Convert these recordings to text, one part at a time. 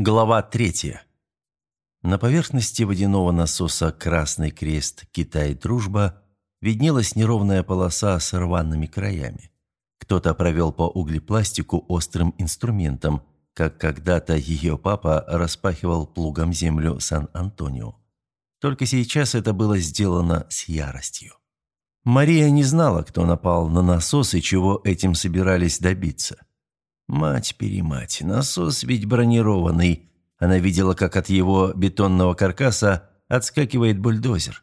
Глава третья. На поверхности водяного насоса «Красный крест. Китай-дружба» виднелась неровная полоса с рваными краями. Кто-то провел по углепластику острым инструментом, как когда-то ее папа распахивал плугом землю Сан-Антонио. Только сейчас это было сделано с яростью. Мария не знала, кто напал на насос и чего этим собирались добиться. Мать-перемать, насос ведь бронированный. Она видела, как от его бетонного каркаса отскакивает бульдозер.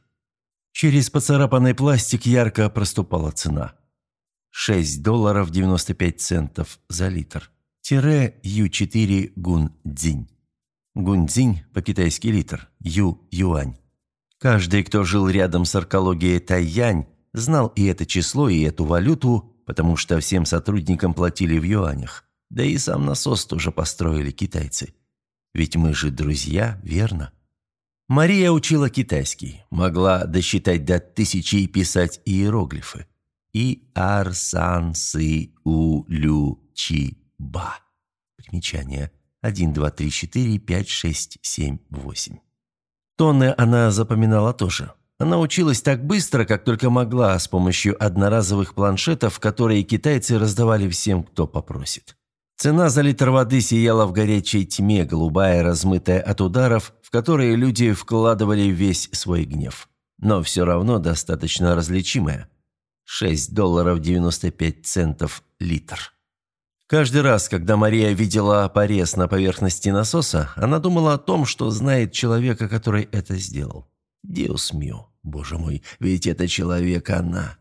Через поцарапанный пластик ярко проступала цена. 6 долларов 95 центов за литр. Тире Ю4 Гунцзинь. Гунцзинь по-китайски литр, Ю – юань. Каждый, кто жил рядом с аркологией Тайянь, знал и это число, и эту валюту, потому что всем сотрудникам платили в юанях. Да и сам насос тоже построили китайцы. Ведь мы же друзья, верно? Мария учила китайский, могла досчитать до тысячи и писать иероглифы. И ар сан сы у лю чи ба. Примечание. 1, 2, 3, 4, 5, 6, 7, 8. Тонны она запоминала тоже. Она училась так быстро, как только могла, с помощью одноразовых планшетов, которые китайцы раздавали всем, кто попросит. Цена за литр воды сияла в горячей тьме, голубая, размытая от ударов, в которые люди вкладывали весь свой гнев. Но все равно достаточно различимая. 6 долларов 95 центов литр. Каждый раз, когда Мария видела порез на поверхности насоса, она думала о том, что знает человека, который это сделал. Диус мио, боже мой, ведь это человек она.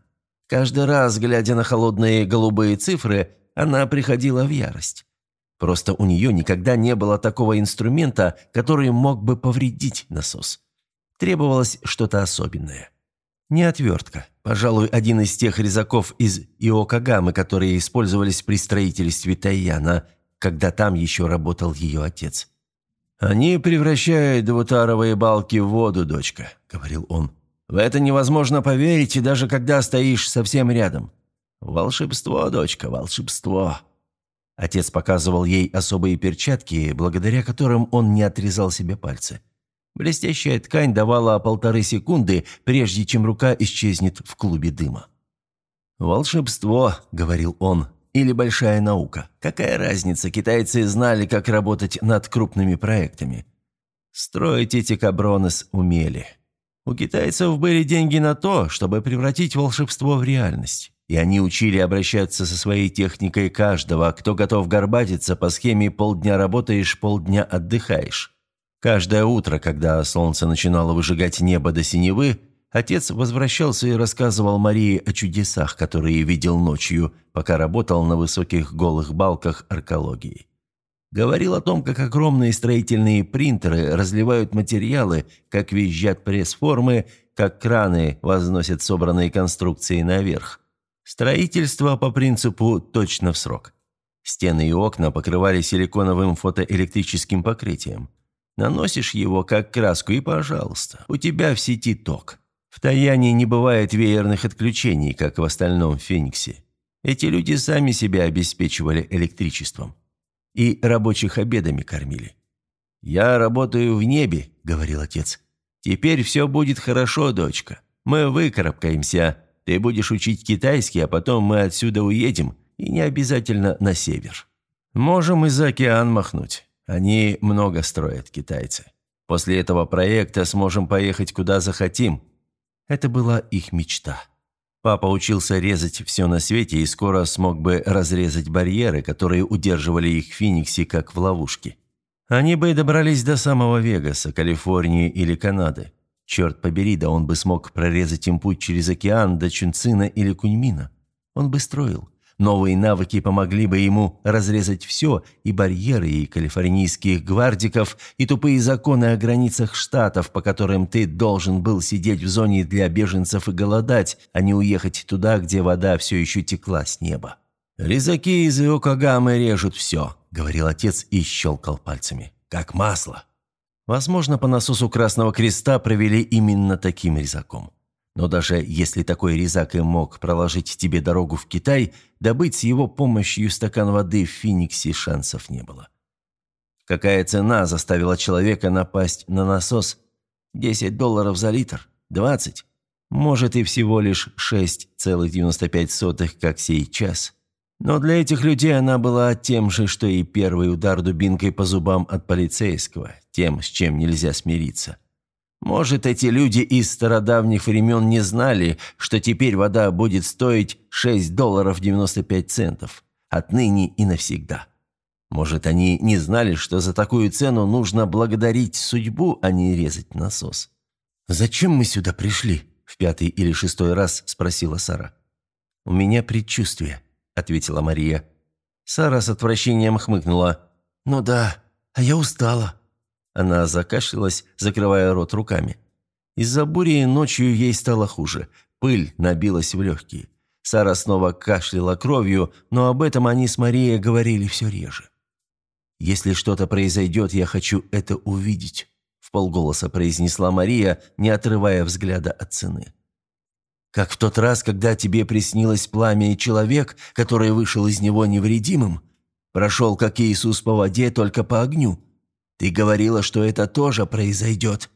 Каждый раз, глядя на холодные голубые цифры, она приходила в ярость. Просто у нее никогда не было такого инструмента, который мог бы повредить насос. Требовалось что-то особенное. Не отвертка. Пожалуй, один из тех резаков из Иокагамы, которые использовались при строительстве Тайяна, когда там еще работал ее отец. «Они превращают двутаровые балки в воду, дочка», — говорил он. «В это невозможно поверить, даже когда стоишь совсем рядом. «Волшебство, дочка, волшебство!» Отец показывал ей особые перчатки, благодаря которым он не отрезал себе пальцы. Блестящая ткань давала полторы секунды, прежде чем рука исчезнет в клубе дыма. «Волшебство», — говорил он, — «или большая наука. Какая разница, китайцы знали, как работать над крупными проектами. Строить эти кабронес умели. У китайцев были деньги на то, чтобы превратить волшебство в реальность и они учили обращаться со своей техникой каждого, кто готов горбатиться по схеме «полдня работаешь, полдня отдыхаешь». Каждое утро, когда солнце начинало выжигать небо до синевы, отец возвращался и рассказывал Марии о чудесах, которые видел ночью, пока работал на высоких голых балках аркологии. Говорил о том, как огромные строительные принтеры разливают материалы, как визжат пресс-формы, как краны возносят собранные конструкции наверх. Строительство по принципу «точно в срок». Стены и окна покрывали силиконовым фотоэлектрическим покрытием. Наносишь его как краску и, пожалуйста, у тебя в сети ток. В Таяне не бывает веерных отключений, как в остальном Фениксе. Эти люди сами себя обеспечивали электричеством. И рабочих обедами кормили. «Я работаю в небе», — говорил отец. «Теперь все будет хорошо, дочка. Мы выкарабкаемся, ты будешь учить китайский, а потом мы отсюда уедем, и не обязательно на север. Можем и за океан махнуть. Они много строят, китайцы. После этого проекта сможем поехать куда захотим». Это была их мечта. Папа учился резать все на свете и скоро смог бы разрезать барьеры, которые удерживали их в Фениксе, как в ловушке. Они бы добрались до самого Вегаса, Калифорнии или Канады. Черт побери, да он бы смог прорезать им путь через океан до Чунцина или Куньмина. Он бы строил. Новые навыки помогли бы ему разрезать все, и барьеры, и калифорнийских гвардиков, и тупые законы о границах штатов, по которым ты должен был сидеть в зоне для беженцев и голодать, а не уехать туда, где вода все еще текла с неба. «Резаки из Иокагамы режут все», — говорил отец и щелкал пальцами. «Как масло». Возможно, по насосу Красного Креста провели именно таким резаком. Но даже если такой резак и мог проложить тебе дорогу в Китай, добыть с его помощью стакан воды в Фениксе шансов не было. Какая цена заставила человека напасть на насос? 10 долларов за литр? 20? Может и всего лишь 6,95, как сейчас. Но для этих людей она была тем же, что и первый удар дубинкой по зубам от полицейского, тем, с чем нельзя смириться. Может, эти люди из стародавних времен не знали, что теперь вода будет стоить 6 долларов 95 центов, отныне и навсегда. Может, они не знали, что за такую цену нужно благодарить судьбу, а не резать насос. «Зачем мы сюда пришли?» – в пятый или шестой раз спросила Сара. «У меня предчувствие», – ответила Мария. Сара с отвращением хмыкнула. «Ну да, а я устала». Она закашлялась, закрывая рот руками. Из-за бури ночью ей стало хуже. Пыль набилась в легкие. Сара снова кашляла кровью, но об этом они с Марией говорили все реже. «Если что-то произойдет, я хочу это увидеть», – в полголоса произнесла Мария, не отрывая взгляда от цены. Как в тот раз, когда тебе приснилось пламя и человек, который вышел из него невредимым, прошел, как Иисус по воде, только по огню. Ты говорила, что это тоже произойдет».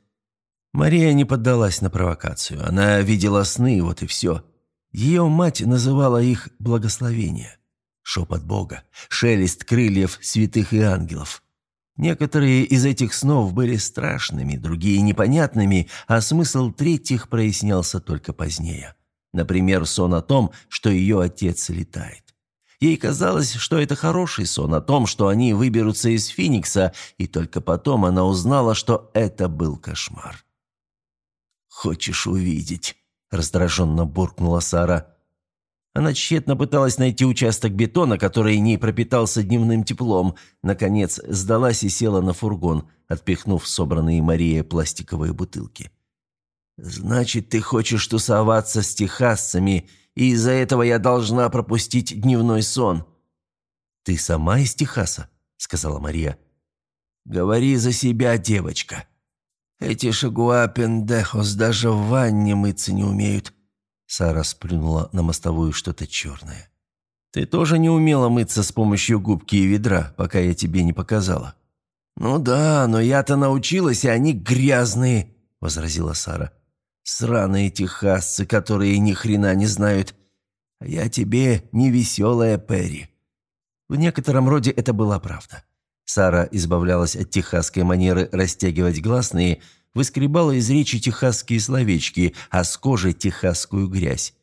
Мария не поддалась на провокацию. Она видела сны, вот и все. Ее мать называла их благословение. Шепот Бога, шелест крыльев святых и ангелов. Некоторые из этих снов были страшными, другие непонятными, а смысл третьих прояснялся только позднее. Например, сон о том, что ее отец летает. Ей казалось, что это хороший сон о том, что они выберутся из Феникса, и только потом она узнала, что это был кошмар. «Хочешь увидеть?» – раздраженно буркнула Сара. Она тщетно пыталась найти участок бетона, который не пропитался дневным теплом. Наконец, сдалась и села на фургон, отпихнув собранные Марией пластиковые бутылки. «Значит, ты хочешь тусоваться с техасцами, и из-за этого я должна пропустить дневной сон». «Ты сама из Техаса?» — сказала Мария. «Говори за себя, девочка. Эти шагуапендехос даже в ванне мыться не умеют. Сара сплюнула на мостовую что-то черное. «Ты тоже не умела мыться с помощью губки и ведра, пока я тебе не показала». «Ну да, но я-то научилась, и они грязные», — возразила Сара. «Сраные техасцы, которые ни хрена не знают. А я тебе не веселая Перри». В некотором роде это была правда. Сара избавлялась от техасской манеры растягивать гласные — выскребала из речи техасские словечки, а с кожи техасскую грязь.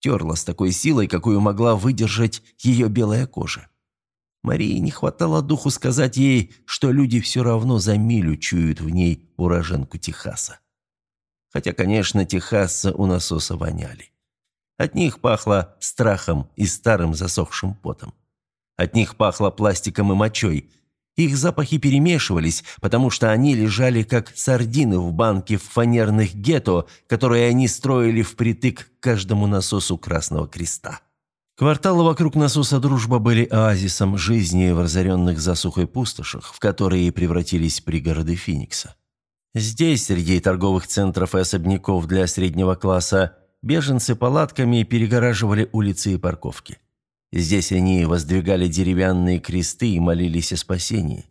Терла с такой силой, какую могла выдержать ее белая кожа. Марии не хватало духу сказать ей, что люди все равно за милю чуют в ней уроженку Техаса. Хотя, конечно, техасцы у насоса воняли. От них пахло страхом и старым засохшим потом. От них пахло пластиком и мочой, их запахи перемешивались, потому что они лежали как сардины в банке в фанерных гетто, которые они строили впритык к каждому насосу Красного Креста. Кварталы вокруг насоса «Дружба» были оазисом жизни в разоренных засухой пустошах, в которые превратились пригороды Феникса. Здесь, среди торговых центров и особняков для среднего класса, беженцы палатками перегораживали улицы и парковки. Здесь они воздвигали деревянные кресты и молились о спасении.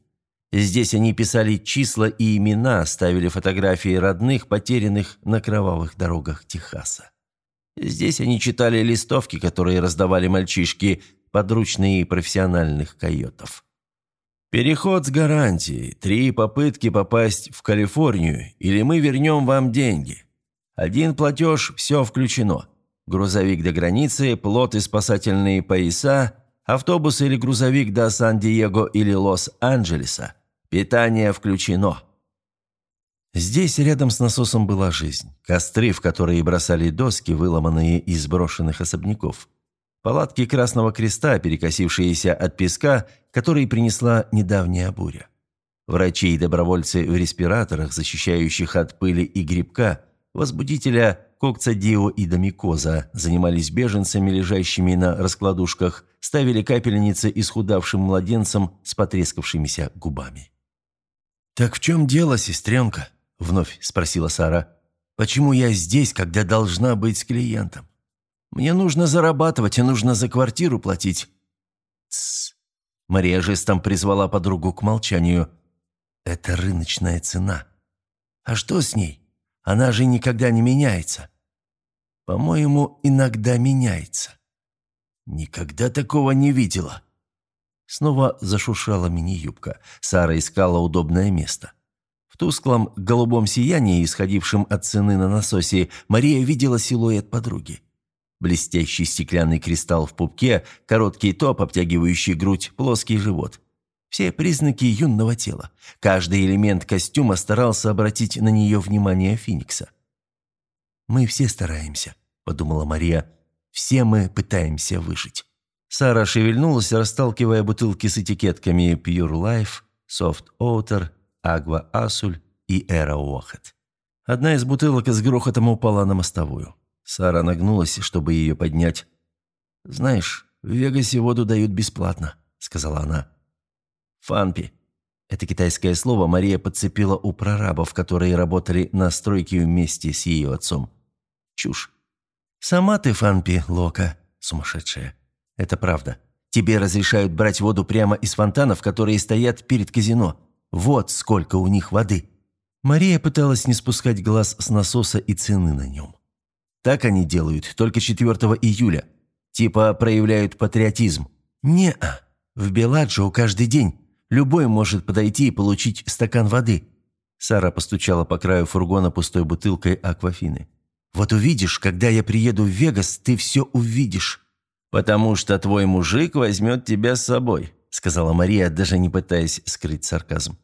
Здесь они писали числа и имена, ставили фотографии родных, потерянных на кровавых дорогах Техаса. Здесь они читали листовки, которые раздавали мальчишки, подручные профессиональных койотов. «Переход с гарантией. Три попытки попасть в Калифорнию, или мы вернем вам деньги. Один платеж – все включено грузовик до границы, плот и спасательные пояса, автобус или грузовик до Сан-Диего или Лос-Анджелеса. Питание включено. Здесь рядом с насосом была жизнь. Костры, в которые бросали доски, выломанные из брошенных особняков. Палатки Красного Креста, перекосившиеся от песка, который принесла недавняя буря. Врачи и добровольцы в респираторах, защищающих от пыли и грибка, возбудителя Кокцадио и Домикоза занимались беженцами, лежащими на раскладушках, ставили капельницы исхудавшим младенцам с потрескавшимися губами. «Так в чем дело, сестренка?» – вновь спросила Сара. «Почему я здесь, когда должна быть с клиентом? Мне нужно зарабатывать и нужно за квартиру платить». «Тссс». Мария жестом призвала подругу к молчанию. Это рыночная цена. А что с ней? Она же никогда не меняется. По-моему, иногда меняется. Никогда такого не видела. Снова зашуршала мини-юбка. Сара искала удобное место. В тусклом голубом сиянии, исходившем от цены на насосе, Мария видела силуэт подруги. Блестящий стеклянный кристалл в пупке, короткий топ, обтягивающий грудь, плоский живот. Все признаки юного тела. Каждый элемент костюма старался обратить на нее внимание Феникса. «Мы все стараемся», — подумала Мария. «Все мы пытаемся выжить». Сара шевельнулась, расталкивая бутылки с этикетками Pure Life, Soft Outer, Агва Асуль и Эра Уохет. Одна из бутылок с грохотом упала на мостовую. Сара нагнулась, чтобы ее поднять. «Знаешь, в Вегасе воду дают бесплатно», — сказала она. «Фанпи». Это китайское слово Мария подцепила у прорабов, которые работали на стройке вместе с ее отцом. Чушь. «Сама ты, Фанпи, Лока, сумасшедшая. Это правда. Тебе разрешают брать воду прямо из фонтанов, которые стоят перед казино. Вот сколько у них воды». Мария пыталась не спускать глаз с насоса и цены на нем. Так они делают только 4 июля. Типа проявляют патриотизм. Не-а. В Беладжио каждый день. Любой может подойти и получить стакан воды. Сара постучала по краю фургона пустой бутылкой аквафины. «Вот увидишь, когда я приеду в Вегас, ты все увидишь». «Потому что твой мужик возьмет тебя с собой», сказала Мария, даже не пытаясь скрыть сарказм.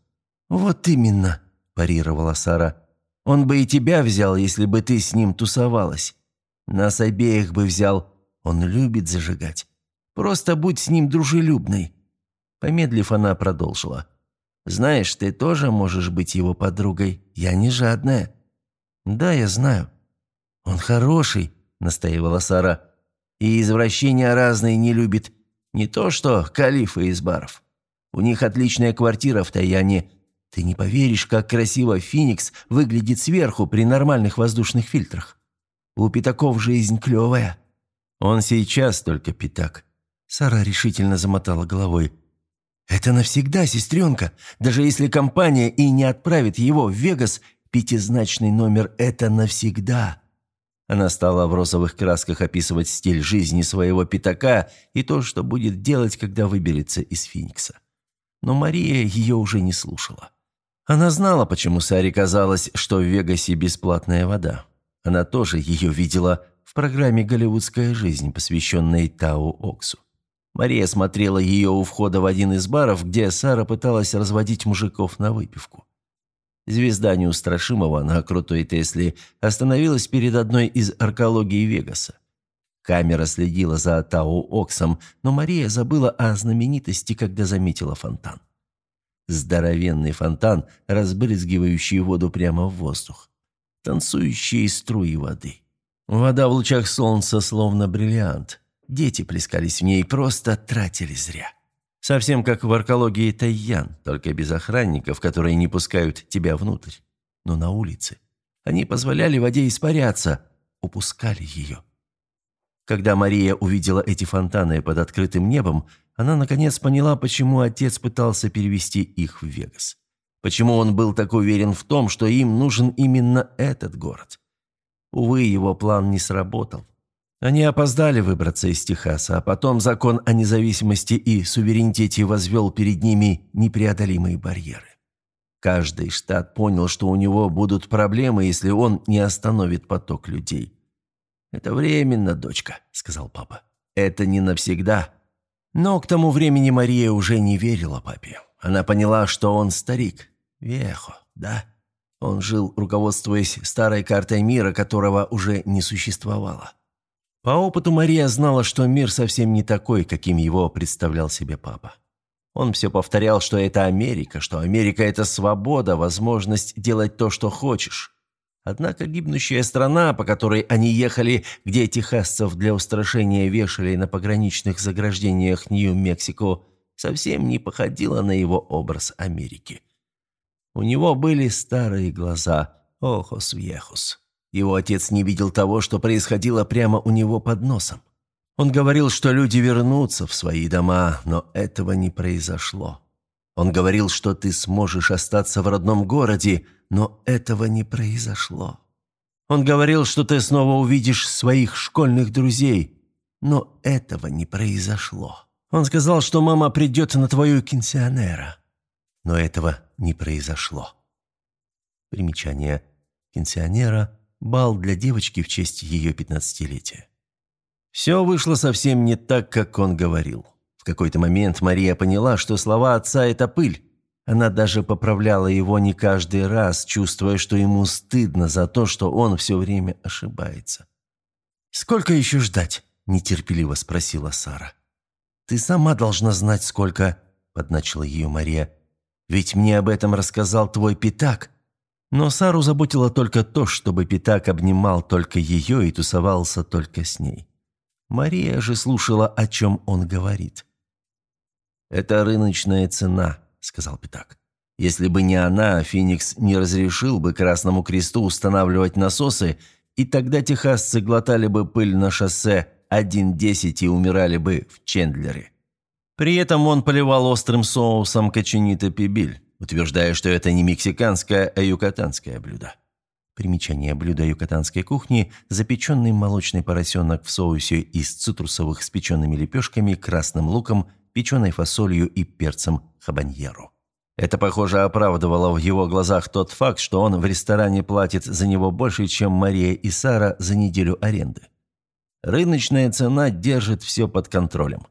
«Вот именно», – парировала Сара. «Он бы и тебя взял, если бы ты с ним тусовалась. Нас обеих бы взял. Он любит зажигать. Просто будь с ним дружелюбной». Помедлив, она продолжила. «Знаешь, ты тоже можешь быть его подругой. Я не жадная». «Да, я знаю». «Он хороший», – настаивала Сара. «И извращения разные не любит. Не то что калифы из баров. У них отличная квартира в Таяне, ты не поверишь, как красиво Феникс выглядит сверху при нормальных воздушных фильтрах. У пятаков жизнь клевая. Он сейчас только пятак. Сара решительно замотала головой. «Это навсегда, сестренка. Даже если компания и не отправит его в Вегас, пятизначный номер – это навсегда». Она стала в розовых красках описывать стиль жизни своего пятака и то, что будет делать, когда выберется из Феникса. Но Мария ее уже не слушала. Она знала, почему Саре казалось, что в Вегасе бесплатная вода. Она тоже ее видела в программе «Голливудская жизнь», посвященной Тау Оксу. Мария смотрела ее у входа в один из баров, где Сара пыталась разводить мужиков на выпивку. Звезда неустрашимого на крутой Тесле остановилась перед одной из аркологий Вегаса. Камера следила за Тау Оксом, но Мария забыла о знаменитости, когда заметила фонтан. Здоровенный фонтан, разбрызгивающий воду прямо в воздух. Танцующие струи воды. Вода в лучах солнца словно бриллиант. Дети плескались в ней, просто тратили зря. Совсем как в аркологии Тайян, только без охранников, которые не пускают тебя внутрь. Но на улице. Они позволяли воде испаряться, упускали ее. Когда Мария увидела эти фонтаны под открытым небом, она наконец поняла, почему отец пытался перевести их в Вегас. Почему он был так уверен в том, что им нужен именно этот город. Увы, его план не сработал. Они опоздали выбраться из Техаса, а потом закон о независимости и суверенитете возвел перед ними непреодолимые барьеры. Каждый штат понял, что у него будут проблемы, если он не остановит поток людей. «Это временно, дочка», — сказал папа. «Это не навсегда. Но к тому времени Мария уже не верила папе. Она поняла, что он старик. Вехо, да? Он жил, руководствуясь старой картой мира, которого уже не существовало. По опыту Мария знала, что мир совсем не такой, каким его представлял себе папа. Он все повторял, что это Америка, что Америка – это свобода, возможность делать то, что хочешь. Однако гибнущая страна, по которой они ехали, где техасцев для устрашения вешали на пограничных заграждениях Нью-Мексико, совсем не походила на его образ Америки. У него были старые глаза, охос вьехос. Его отец не видел того, что происходило прямо у него под носом. Он говорил, что люди вернутся в свои дома, но этого не произошло. Он говорил, что ты сможешь остаться в родном городе, но этого не произошло. Он говорил, что ты снова увидишь своих школьных друзей, но этого не произошло. Он сказал, что мама придет на твою кинсионера, но этого не произошло. Примечание. Кинсионера – бал для девочки в честь ее пятнадцатилетия. Все вышло совсем не так, как он говорил. В какой-то момент Мария поняла, что слова отца – это пыль. Она даже поправляла его не каждый раз, чувствуя, что ему стыдно за то, что он все время ошибается. «Сколько еще ждать?» – нетерпеливо спросила Сара. «Ты сама должна знать, сколько...» – подначила ее Мария. «Ведь мне об этом рассказал твой Питак». Но Сару заботило только то, чтобы Питак обнимал только ее и тусовался только с ней. Мария же слушала, о чем он говорит. «Это рыночная цена», — сказал Питак. «Если бы не она, Феникс не разрешил бы Красному Кресту устанавливать насосы, и тогда техасцы глотали бы пыль на шоссе 1.10 и умирали бы в Чендлере». При этом он поливал острым соусом кочанита пибиль, утверждая, что это не мексиканское, а юкатанское блюдо. Примечание блюда юкатанской кухни – запеченный молочный поросенок в соусе из цитрусовых с печеными лепешками, красным луком – печеной фасолью и перцем хабаньеру. Это, похоже, оправдывало в его глазах тот факт, что он в ресторане платит за него больше, чем Мария и Сара за неделю аренды. Рыночная цена держит все под контролем.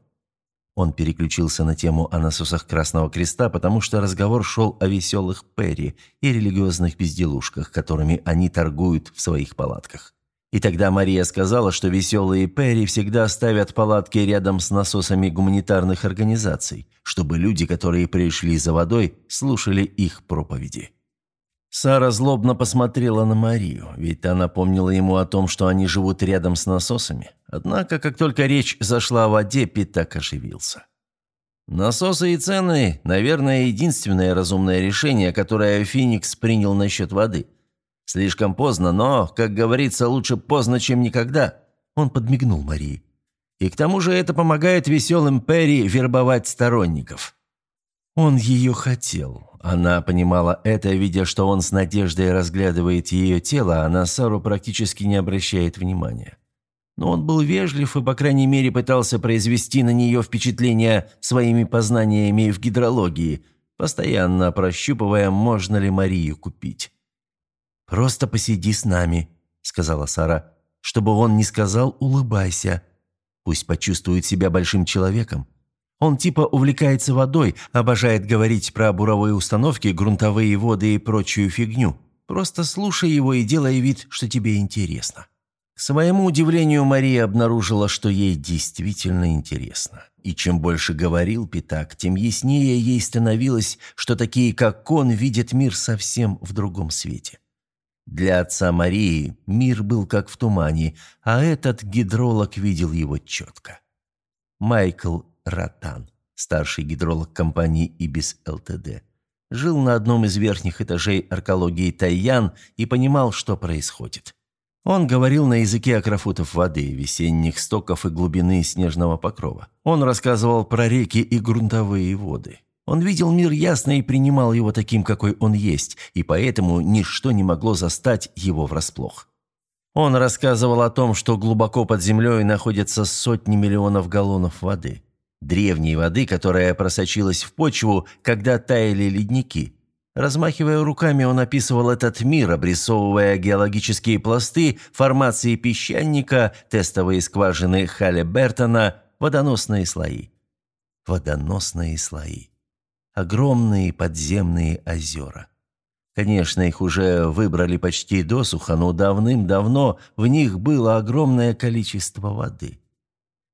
Он переключился на тему о насосах Красного Креста, потому что разговор шел о веселых Перри и религиозных безделушках, которыми они торгуют в своих палатках. И тогда Мария сказала, что веселые Перри всегда ставят палатки рядом с насосами гуманитарных организаций, чтобы люди, которые пришли за водой, слушали их проповеди. Сара злобно посмотрела на Марию, ведь она напомнила ему о том, что они живут рядом с насосами. Однако, как только речь зашла о воде, Питак оживился. «Насосы и цены, наверное, единственное разумное решение, которое Феникс принял насчет воды», Слишком поздно, но, как говорится, лучше поздно, чем никогда». Он подмигнул Марии. «И к тому же это помогает веселым Перри вербовать сторонников». Он ее хотел. Она понимала это, видя, что он с надеждой разглядывает ее тело, а на Сару практически не обращает внимания. Но он был вежлив и, по крайней мере, пытался произвести на нее впечатление своими познаниями в гидрологии, постоянно прощупывая, можно ли Марию купить. «Просто посиди с нами», — сказала Сара. «Чтобы он не сказал «улыбайся». Пусть почувствует себя большим человеком. Он типа увлекается водой, обожает говорить про буровые установки, грунтовые воды и прочую фигню. Просто слушай его и делай вид, что тебе интересно». К своему удивлению, Мария обнаружила, что ей действительно интересно. И чем больше говорил Питак, тем яснее ей становилось, что такие, как он, видят мир совсем в другом свете. Для отца Марии мир был как в тумане, а этот гидролог видел его четко. Майкл Ротан, старший гидролог компании «Ибис ЛТД», жил на одном из верхних этажей аркологии Тайян и понимал, что происходит. Он говорил на языке акрофутов воды, весенних стоков и глубины снежного покрова. Он рассказывал про реки и грунтовые воды. Он видел мир ясно и принимал его таким, какой он есть, и поэтому ничто не могло застать его врасплох. Он рассказывал о том, что глубоко под землей находятся сотни миллионов галлонов воды. Древней воды, которая просочилась в почву, когда таяли ледники. Размахивая руками, он описывал этот мир, обрисовывая геологические пласты, формации песчаника, тестовые скважины Халли Бертона, водоносные слои. Водоносные слои огромные подземные озера. Конечно, их уже выбрали почти досуха, но давным-давно в них было огромное количество воды.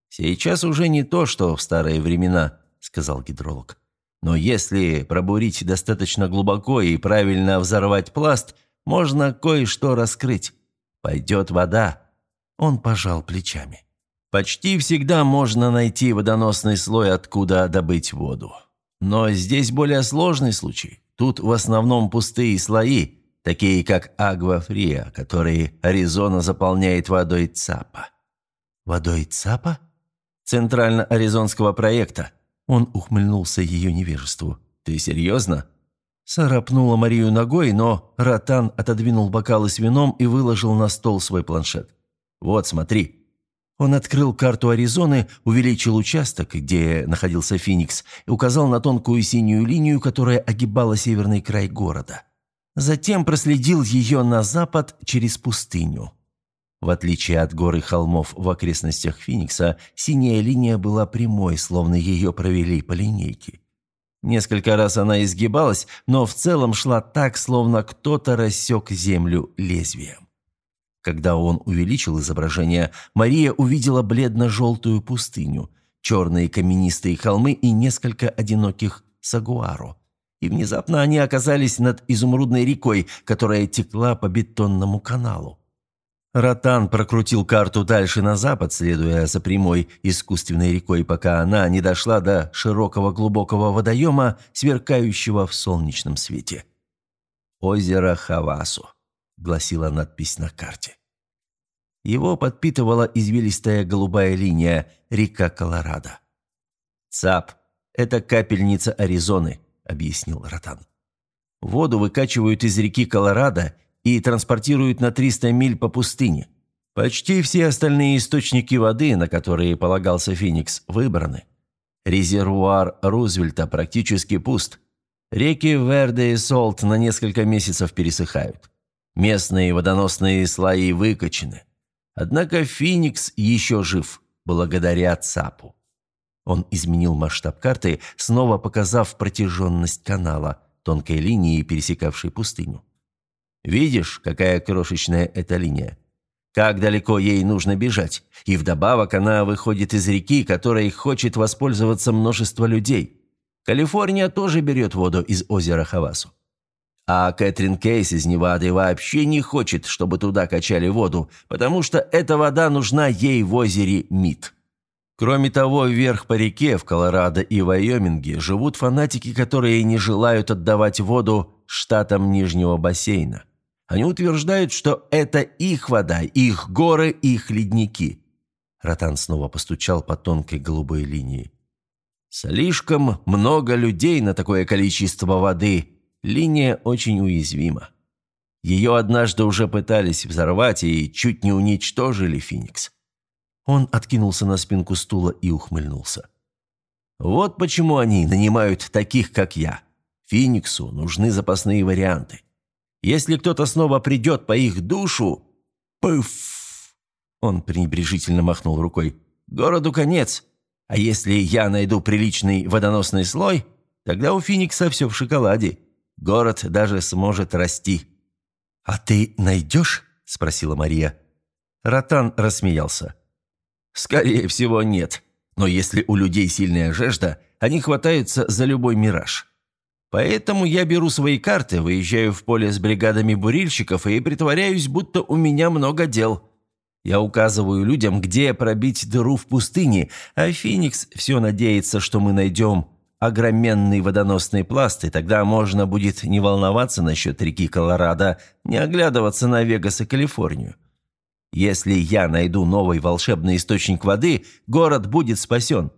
«Сейчас уже не то, что в старые времена», — сказал гидролог. «Но если пробурить достаточно глубоко и правильно взорвать пласт, можно кое-что раскрыть. Пойдет вода». Он пожал плечами. «Почти всегда можно найти водоносный слой, откуда добыть воду. Но здесь более сложный случай. Тут в основном пустые слои, такие как Агва-Фрия, которые Аризона заполняет водой ЦАПа. Водой ЦАПа? Центрально-аризонского проекта. Он ухмыльнулся ее невежеству. «Ты серьезно?» Сара пнула Марию ногой, но Ротан отодвинул бокалы с вином и выложил на стол свой планшет. «Вот, смотри». Он открыл карту Аризоны, увеличил участок, где находился Феникс, и указал на тонкую синюю линию, которая огибала северный край города. Затем проследил ее на запад через пустыню. В отличие от горы холмов в окрестностях Феникса, синяя линия была прямой, словно ее провели по линейке. Несколько раз она изгибалась, но в целом шла так, словно кто-то рассек землю лезвием. Когда он увеличил изображение, Мария увидела бледно-желтую пустыню, черные каменистые холмы и несколько одиноких сагуаро. И внезапно они оказались над изумрудной рекой, которая текла по бетонному каналу. Ротан прокрутил карту дальше на запад, следуя за прямой искусственной рекой, пока она не дошла до широкого глубокого водоема, сверкающего в солнечном свете. «Озеро Хавасу», — гласила надпись на карте. Его подпитывала извилистая голубая линия, река Колорадо. «ЦАП — это капельница Аризоны», — объяснил Ротан. «Воду выкачивают из реки Колорадо и транспортируют на 300 миль по пустыне. Почти все остальные источники воды, на которые полагался Феникс, выбраны. Резервуар Рузвельта практически пуст. Реки Верде и Солт на несколько месяцев пересыхают. Местные водоносные слои выкачены. Однако Феникс еще жив, благодаря ЦАПу. Он изменил масштаб карты, снова показав протяженность канала, тонкой линии, пересекавшей пустыню. Видишь, какая крошечная эта линия? Как далеко ей нужно бежать? И вдобавок она выходит из реки, которой хочет воспользоваться множество людей. Калифорния тоже берет воду из озера Хавасу. А Кэтрин Кейс из Невады вообще не хочет, чтобы туда качали воду, потому что эта вода нужна ей в озере Мид. Кроме того, вверх по реке в Колорадо и Вайоминге живут фанатики, которые не желают отдавать воду штатам Нижнего бассейна. Они утверждают, что это их вода, их горы, их ледники. Ротан снова постучал по тонкой голубой линии. Слишком много людей на такое количество воды. Линия очень уязвима. Ее однажды уже пытались взорвать и чуть не уничтожили Феникс. Он откинулся на спинку стула и ухмыльнулся. Вот почему они нанимают таких, как я. Фениксу нужны запасные варианты. Если кто-то снова придет по их душу... Пыф! Он пренебрежительно махнул рукой. Городу конец. А если я найду приличный водоносный слой, тогда у Феникса все в шоколаде. Город даже сможет расти. «А ты найдешь?» – спросила Мария. Ротан рассмеялся. «Скорее всего, нет. Но если у людей сильная жажда, они хватаются за любой мираж. Поэтому я беру свои карты, выезжаю в поле с бригадами бурильщиков и притворяюсь, будто у меня много дел. Я указываю людям, где пробить дыру в пустыне, а Феникс все надеется, что мы найдем огроменный водоносный пласт, и тогда можно будет не волноваться насчет реки Колорадо, не оглядываться на Вегас и Калифорнию. Если я найду новый волшебный источник воды, город будет спасен.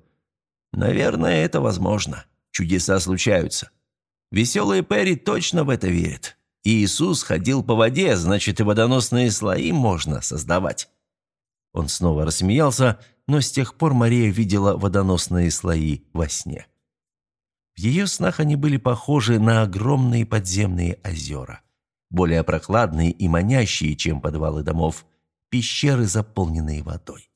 Наверное, это возможно. Чудеса случаются. Веселый Перри точно в это верит. Иисус ходил по воде, значит, и водоносные слои можно создавать. Он снова рассмеялся, но с тех пор Мария видела водоносные слои во сне. В ее снах они были похожи на огромные подземные озера, более прохладные и манящие, чем подвалы домов, пещеры, заполненные водой.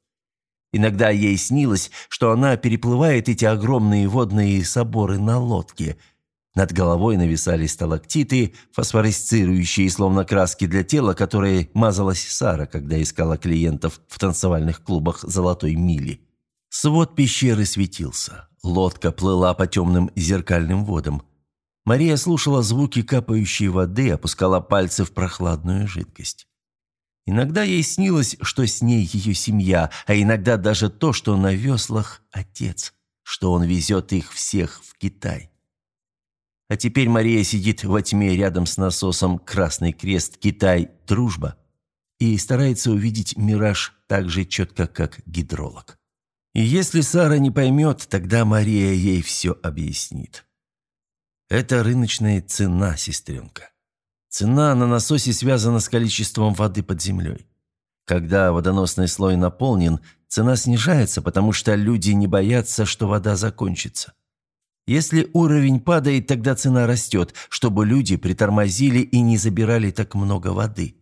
Иногда ей снилось, что она переплывает эти огромные водные соборы на лодке – над головой нависали сталактиты, фосфоресцирующие, словно краски для тела, которые мазалась Сара, когда искала клиентов в танцевальных клубах «Золотой мили». Свод пещеры светился. Лодка плыла по темным зеркальным водам. Мария слушала звуки капающей воды, опускала пальцы в прохладную жидкость. Иногда ей снилось, что с ней ее семья, а иногда даже то, что на веслах отец, что он везет их всех в Китай. А теперь Мария сидит во тьме рядом с насосом «Красный крест. Китай. Дружба» и старается увидеть мираж так же четко, как гидролог. И если Сара не поймет, тогда Мария ей все объяснит. Это рыночная цена, сестренка. Цена на насосе связана с количеством воды под землей. Когда водоносный слой наполнен, цена снижается, потому что люди не боятся, что вода закончится. Если уровень падает, тогда цена растет, чтобы люди притормозили и не забирали так много воды.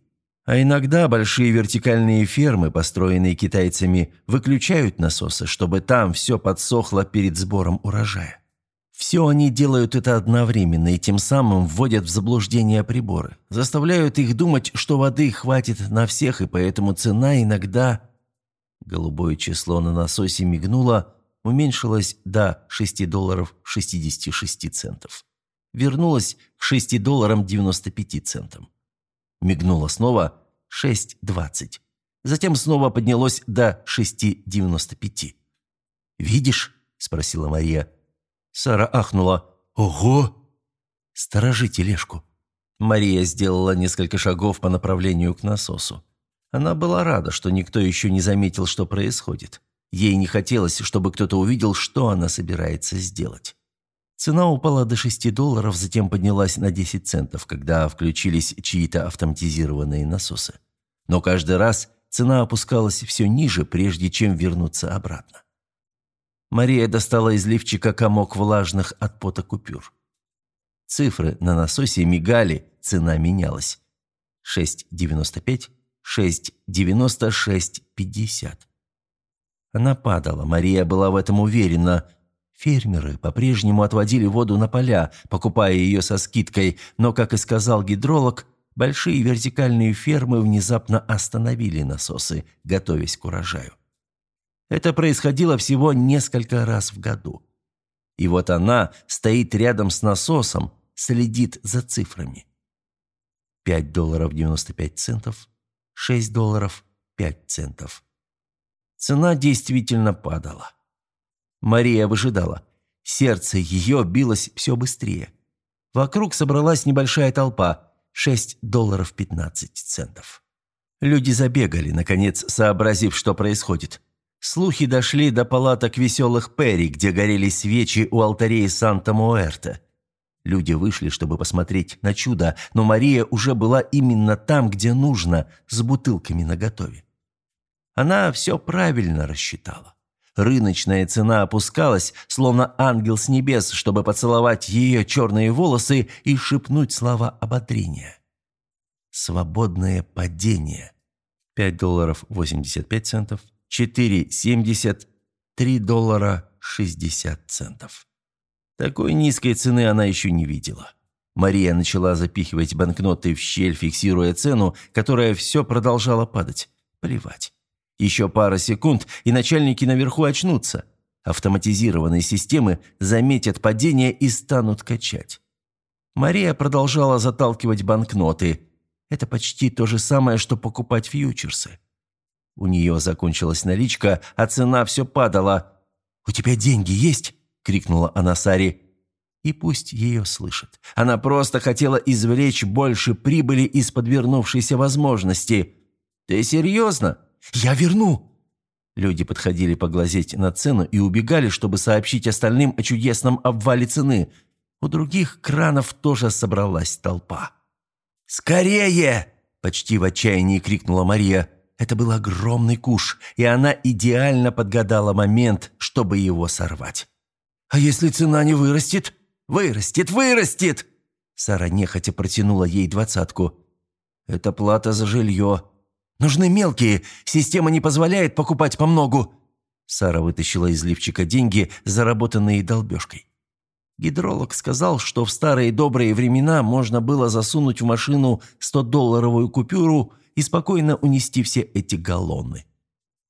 А иногда большие вертикальные фермы, построенные китайцами, выключают насосы, чтобы там все подсохло перед сбором урожая. Все они делают это одновременно и тем самым вводят в заблуждение приборы. Заставляют их думать, что воды хватит на всех, и поэтому цена иногда... Голубое число на насосе мигнуло, уменьшилось до 6 долларов 66 центов. Вернулось к 6 долларам 95 центам. Мигнуло снова 6.20. Затем снова поднялось до 6.95. «Видишь?» – спросила Мария. Сара ахнула. «Ого!» «Сторожи тележку». Мария сделала несколько шагов по направлению к насосу. Она была рада, что никто еще не заметил, что происходит. Ей не хотелось, чтобы кто-то увидел, что она собирается сделать. Цена упала до 6 долларов, затем поднялась на 10 центов, когда включились чьи-то автоматизированные насосы. Но каждый раз цена опускалась все ниже, прежде чем вернуться обратно. Мария достала из лифчика комок влажных от пота купюр. Цифры на насосе мигали, цена менялась. 6,95, 6,96,50. Она падала, Мария была в этом уверена. Фермеры по-прежнему отводили воду на поля, покупая ее со скидкой, но, как и сказал гидролог, большие вертикальные фермы внезапно остановили насосы, готовясь к урожаю. Это происходило всего несколько раз в году. И вот она стоит рядом с насосом, следит за цифрами. 5 долларов 95 центов, 6 долларов 5 центов. Цена действительно падала. Мария выжидала. Сердце ее билось все быстрее. Вокруг собралась небольшая толпа. 6 долларов 15 центов. Люди забегали, наконец, сообразив, что происходит. Слухи дошли до палаток веселых Перри, где горели свечи у алтарей Санта-Муэрте. Люди вышли, чтобы посмотреть на чудо, но Мария уже была именно там, где нужно, с бутылками наготове. Она все правильно рассчитала. Рыночная цена опускалась, словно ангел с небес, чтобы поцеловать ее черные волосы и шепнуть слова ободрения. Свободное падение. 5 долларов 85 центов, 4,70, 3 доллара 60 центов. Такой низкой цены она еще не видела. Мария начала запихивать банкноты в щель, фиксируя цену, которая все продолжала падать. Плевать. Еще пара секунд, и начальники наверху очнутся. Автоматизированные системы заметят падение и станут качать. Мария продолжала заталкивать банкноты. Это почти то же самое, что покупать фьючерсы. У нее закончилась наличка, а цена все падала. «У тебя деньги есть?» – крикнула она Саре. И пусть ее слышат. Она просто хотела извлечь больше прибыли из подвернувшейся возможности. «Ты серьезно? Я верну!» Люди подходили поглазеть на цену и убегали, чтобы сообщить остальным о чудесном обвале цены. У других кранов тоже собралась толпа. «Скорее!» – почти в отчаянии крикнула Мария. Это был огромный куш, и она идеально подгадала момент, чтобы его сорвать. «А если цена не вырастет?» «Вырастет, вырастет!» Сара нехотя протянула ей двадцатку. «Это плата за жилье. Нужны мелкие, система не позволяет покупать по многу». Сара вытащила из лифчика деньги, заработанные долбежкой. Гидролог сказал, что в старые добрые времена можно было засунуть в машину 100-долларовую купюру и спокойно унести все эти галлоны.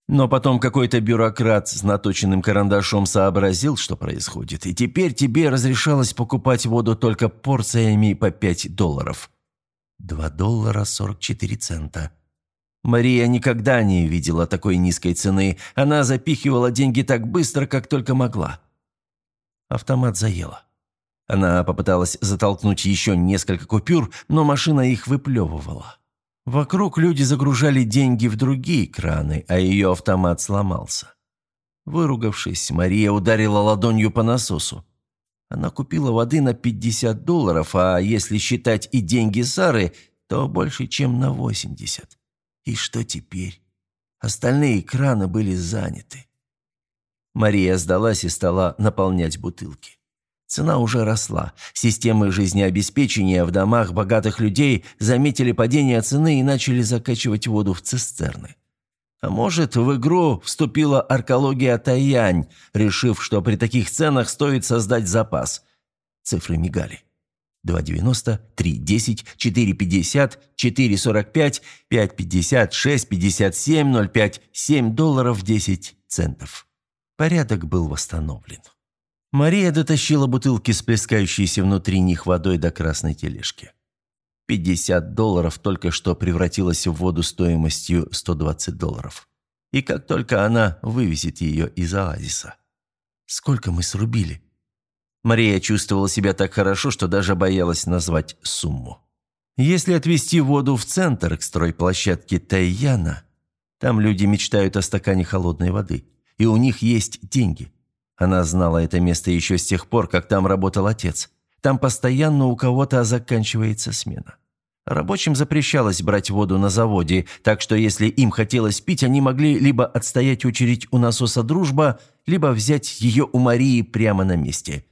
Но потом какой-то бюрократ с наточенным карандашом сообразил, что происходит, и теперь тебе разрешалось покупать воду только порциями по 5 долларов. 2 доллара 44 цента. Мария никогда не видела такой низкой цены. Она запихивала деньги так быстро, как только могла. Автомат заела. Она попыталась затолкнуть еще несколько купюр, но машина их выплевывала. Вокруг люди загружали деньги в другие краны, а ее автомат сломался. Выругавшись, Мария ударила ладонью по насосу. Она купила воды на 50 долларов, а если считать и деньги Сары, то больше, чем на 80. И что теперь? Остальные краны были заняты. Мария сдалась и стала наполнять бутылки. Цена уже росла. Системы жизнеобеспечения в домах богатых людей заметили падение цены и начали закачивать воду в цистерны. А может, в игру вступила аркология Таянь, решив, что при таких ценах стоит создать запас. Цифры мигали. 2,90, 3,10, 4,50, 4,45, 5,50, 6,57, 0,5, 7 долларов 10 центов. Порядок был восстановлен. Мария дотащила бутылки с плескающейся внутри них водой до красной тележки. 50 долларов только что превратилась в воду стоимостью 120 долларов. И как только она вывезет ее из оазиса. Сколько мы срубили? Мария чувствовала себя так хорошо, что даже боялась назвать сумму. Если отвезти воду в центр к стройплощадке Тайяна, там люди мечтают о стакане холодной воды, и у них есть деньги. Она знала это место еще с тех пор, как там работал отец. Там постоянно у кого-то заканчивается смена. Рабочим запрещалось брать воду на заводе, так что если им хотелось пить, они могли либо отстоять очередь у насоса «Дружба», либо взять ее у Марии прямо на месте.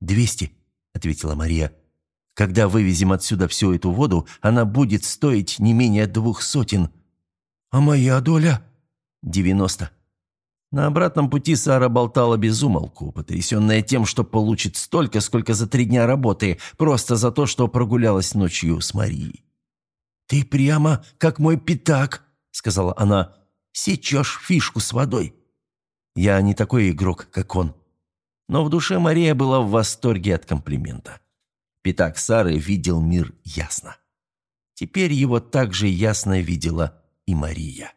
«Двести», — ответила Мария. «Когда вывезем отсюда всю эту воду, она будет стоить не менее двух сотен». «А моя доля?» «Девяносто». На обратном пути Сара болтала без умолку, потрясенная тем, что получит столько, сколько за три дня работы, просто за то, что прогулялась ночью с Марией. «Ты прямо как мой пятак», — сказала она. «Сечешь фишку с водой». Я не такой игрок, как он. Но в душе Мария была в восторге от комплимента. Пятак Сары видел мир ясно. Теперь его также ясно видела и Мария.